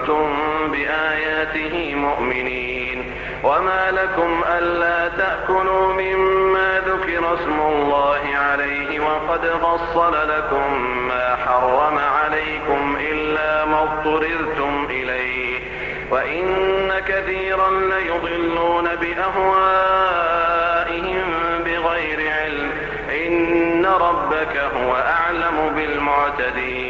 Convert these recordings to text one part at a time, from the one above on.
كنتم بآياته مؤمنين وما لكم ألا تأكلوا مما ذكر اسم الله عليه وقد فصل لكم ما حرم عليكم إلا ما اضطررتم إليه وإن كثيرا ليضلون بأهوائهم بغير علم إن ربك هو أعلم بالمعتدين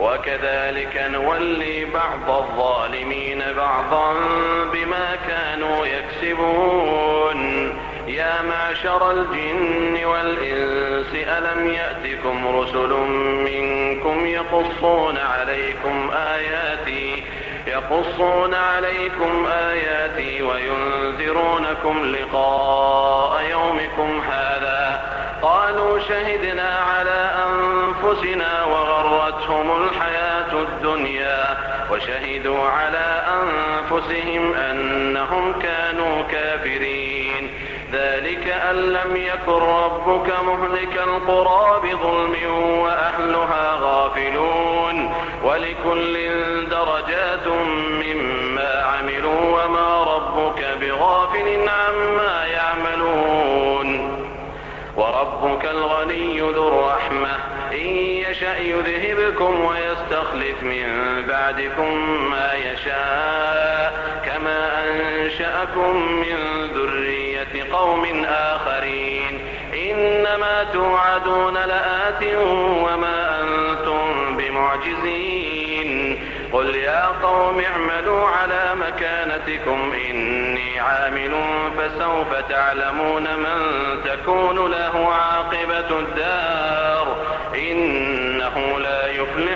وكذلك نولي بعض الظالمين بعضا بما كانوا يكسبون. يا معشر الجن والإنس ألم يأتكم رسل منكم يقصون عليكم آياتي يقصون عليكم آياتي وينذرونكم لقاء يومكم هذا؟ قالوا شهدنا على أنفسنا الحياة الدنيا وشهدوا على أنفسهم أنهم كانوا كافرين. ذلك أن لم يكن ربك مهلك القرى بظلم وأهلها غافلون. ولكل درجات مما عملوا وما ربك بغافل عما يعملون. وربك الغني ذو الرحمة. إن يشأ يذهبكم ويستخلف من بعدكم ما يشاء كما أنشأكم من ذرية قوم آخرين. إنما توعدون لآت وما أنتم عاجزين قل يا قوم اعملوا على مكانتكم إني عامل فسوف تعلمون من تكون له عاقبة الدار. لا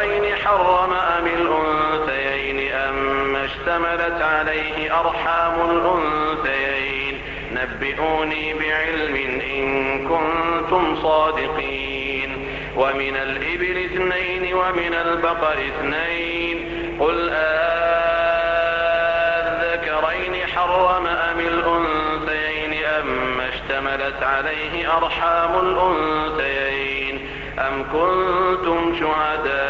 آذكرين حرم أم الأنثيين أم اشتملت عليه أرحام الأنثيين. نبئوني بعلم إن كنتم صادقين. ومن الإبل اثنين ومن البقر اثنين. قل آذكرين حرم أم الأنثيين أم اشتملت عليه أرحام الأنثيين. أم كنتم شهداء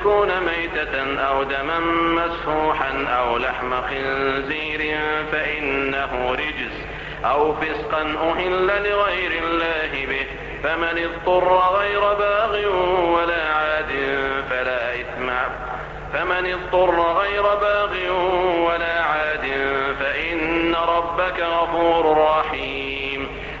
يكون ميتة أو دما مسفوحا أو لحم خنزير فإنه رجس أو فسقا أهل لغير الله به فمن اضطر غير باغ ولا عاد فلا إثم فمن اضطر غير باغ ولا عاد فإن ربك غفور رحيم.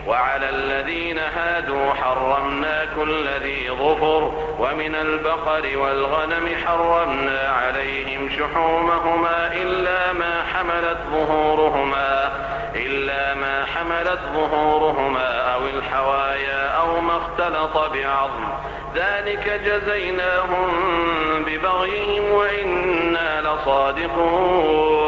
وعلى الذين هادوا حرمنا كل ذي ظفر ومن البقر والغنم حرمنا عليهم شحومهما إلا ما حملت ظهورهما إلا ما حملت ظهورهما أو الحوايا أو ما اختلط بعظم. ذلك جزيناهم ببغيهم وإنا لصادقون.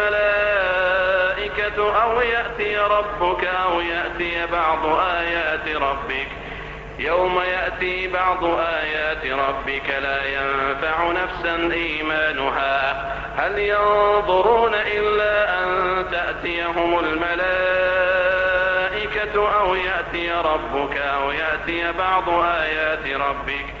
أو يأتي ربك أو يأتي بعض آيات ربك. يوم يأتي بعض آيات ربك لا ينفع نفسا إيمانها. هل ينظرون إلا أن تأتيهم الملائكة أو يأتي ربك أو يأتي بعض آيات ربك؟